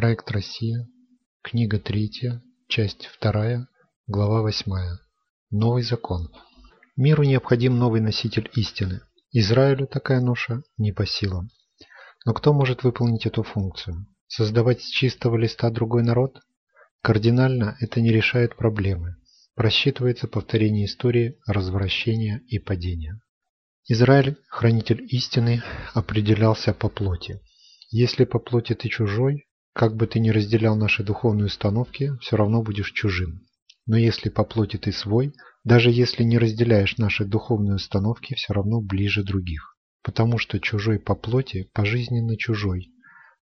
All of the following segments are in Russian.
Проект Россия. Книга 3. Часть 2. Глава 8. Новый закон. Миру необходим новый носитель истины. Израилю такая ноша не по силам. Но кто может выполнить эту функцию? Создавать с чистого листа другой народ? Кардинально это не решает проблемы. Просчитывается повторение истории развращения и падения. Израиль, хранитель истины, определялся по плоти. Если по плоти ты чужой, как бы ты ни разделял наши духовные установки, все равно будешь чужим. Но если по плоти ты свой, даже если не разделяешь наши духовные установки, все равно ближе других. Потому что чужой по плоти пожизненно чужой,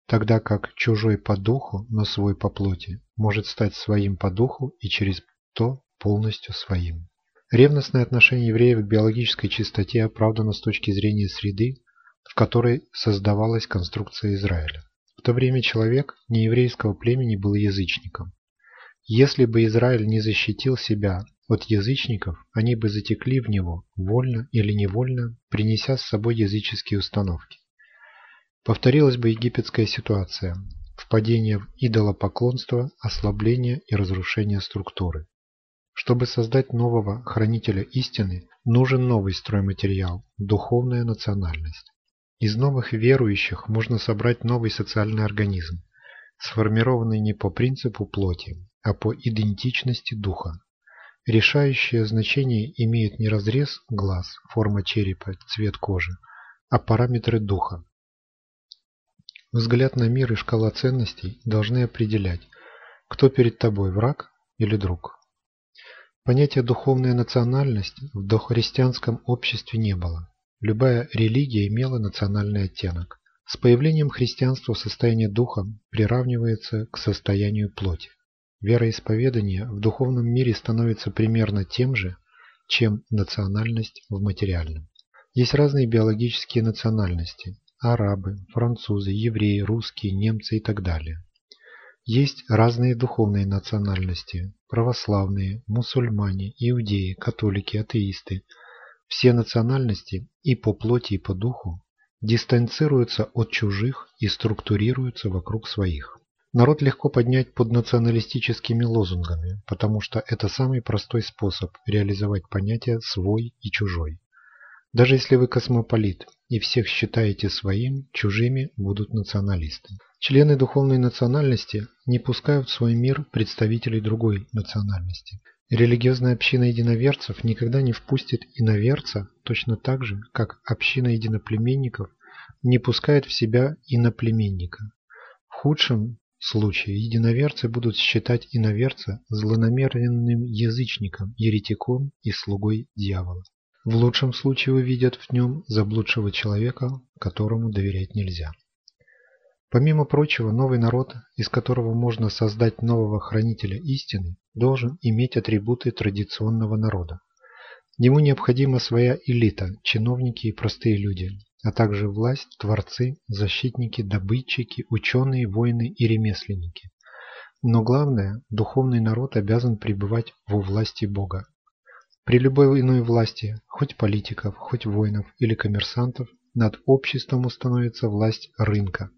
тогда как чужой по духу, но свой по плоти, может стать своим по духу и через то полностью своим. Ревностное отношение евреев к биологической чистоте оправдано с точки зрения среды, в которой создавалась конструкция Израиля. В то время человек нееврейского племени был язычником. Если бы Израиль не защитил себя от язычников, они бы затекли в него, вольно или невольно, принеся с собой языческие установки. Повторилась бы египетская ситуация – впадение в идолопоклонство, ослабление и разрушение структуры. Чтобы создать нового хранителя истины, нужен новый стройматериал – духовная национальность. Из новых верующих можно собрать новый социальный организм, сформированный не по принципу плоти, а по идентичности духа. Решающее значение имеет не разрез глаз, форма черепа, цвет кожи, а параметры духа. Взгляд на мир и шкала ценностей должны определять, кто перед тобой враг или друг. Понятия духовная национальность в дохристианском обществе не было. Любая религия имела национальный оттенок. С появлением христианства состояние духа приравнивается к состоянию плоти. Вероисповедание в духовном мире становится примерно тем же, чем национальность в материальном. Есть разные биологические национальности – арабы, французы, евреи, русские, немцы и так далее. Есть разные духовные национальности – православные, мусульмане, иудеи, католики, атеисты. Все национальности и по плоти, и по духу дистанцируются от чужих и структурируются вокруг своих. Народ легко поднять под националистическими лозунгами, потому что это самый простой способ реализовать понятия «свой» и «чужой». Даже если вы космополит и всех считаете своим, чужими будут националисты. Члены духовной национальности не пускают в свой мир представителей другой национальности. Религиозная община единоверцев никогда не впустит иноверца точно так же, как община единоплеменников не пускает в себя иноплеменника. В худшем случае единоверцы будут считать иноверца злонамеренным язычником, еретиком и слугой дьявола. В лучшем случае увидят в нем заблудшего человека, которому доверять нельзя. Помимо прочего, новый народ, из которого можно создать нового хранителя истины, должен иметь атрибуты традиционного народа. Ему необходима своя элита, чиновники и простые люди, а также власть, творцы, защитники, добытчики, ученые, воины и ремесленники. Но главное, духовный народ обязан пребывать во власти Бога. При любой иной власти, хоть политиков, хоть воинов или коммерсантов, над обществом установится власть рынка,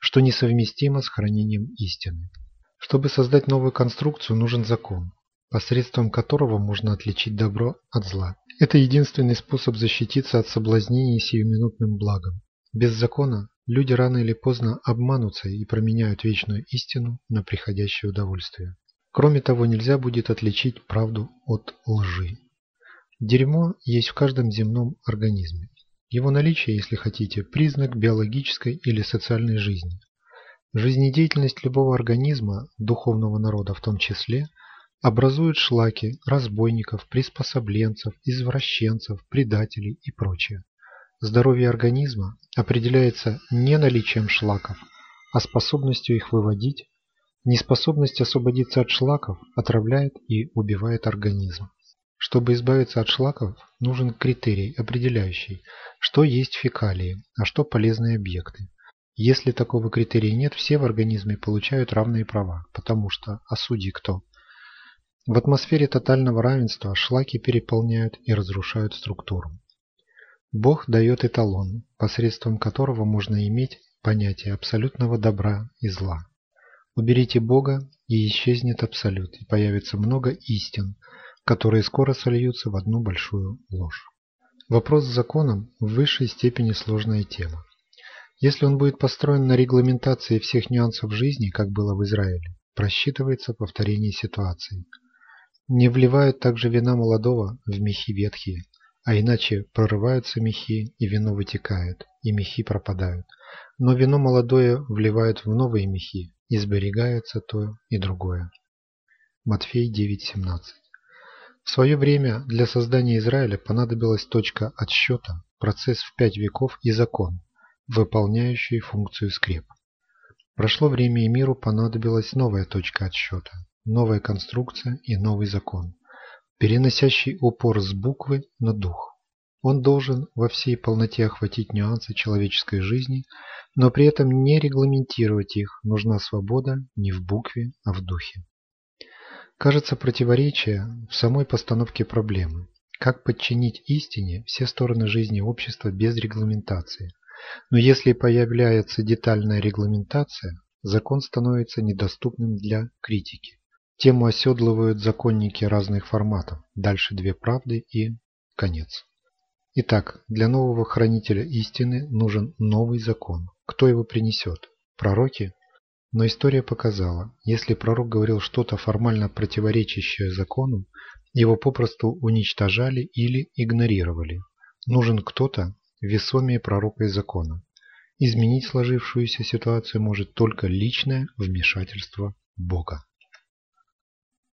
что несовместимо с хранением истины. Чтобы создать новую конструкцию, нужен закон, посредством которого можно отличить добро от зла. Это единственный способ защититься от соблазнений сиюминутным благом. Без закона люди рано или поздно обманутся и променяют вечную истину на приходящее удовольствие. Кроме того, нельзя будет отличить правду от лжи. Дерьмо есть в каждом земном организме. Его наличие, если хотите, признак биологической или социальной жизни. Жизнедеятельность любого организма, духовного народа в том числе, образует шлаки разбойников, приспособленцев, извращенцев, предателей и прочее. Здоровье организма определяется не наличием шлаков, а способностью их выводить. Неспособность освободиться от шлаков отравляет и убивает организм. Чтобы избавиться от шлаков, нужен критерий, определяющий, что есть фекалии, а что полезные объекты. Если такого критерия нет, все в организме получают равные права, потому что, а судьи кто? В атмосфере тотального равенства шлаки переполняют и разрушают структуру. Бог дает эталон, посредством которого можно иметь понятие абсолютного добра и зла. Уберите Бога, и исчезнет Абсолют, и появится много истин, которые скоро сольются в одну большую ложь. Вопрос с законом в высшей степени сложная тема. Если он будет построен на регламентации всех нюансов жизни, как было в Израиле, просчитывается повторение ситуации. Не вливают также вина молодого в мехи ветхие, а иначе прорываются мехи, и вино вытекает, и мехи пропадают. Но вино молодое вливают в новые мехи, и сберегается то и другое. Матфей 9.17 В свое время для создания Израиля понадобилась точка отсчета, процесс в пять веков и закон, выполняющий функцию скреп. Прошло время и миру понадобилась новая точка отсчета, новая конструкция и новый закон, переносящий упор с буквы на дух. Он должен во всей полноте охватить нюансы человеческой жизни, но при этом не регламентировать их, нужна свобода не в букве, а в духе. Кажется противоречие в самой постановке проблемы. Как подчинить истине все стороны жизни общества без регламентации – но если появляется детальная регламентация, закон становится недоступным для критики. Тему оседлывают законники разных форматов, дальше две правды и конец. Итак, для нового хранителя истины нужен новый закон. Кто его принесет? Пророки? Но история показала, если пророк говорил что-то формально противоречащее закону, его попросту уничтожали или игнорировали. Нужен кто-то, весомее пророка и закона. Изменить сложившуюся ситуацию может только личное вмешательство Бога.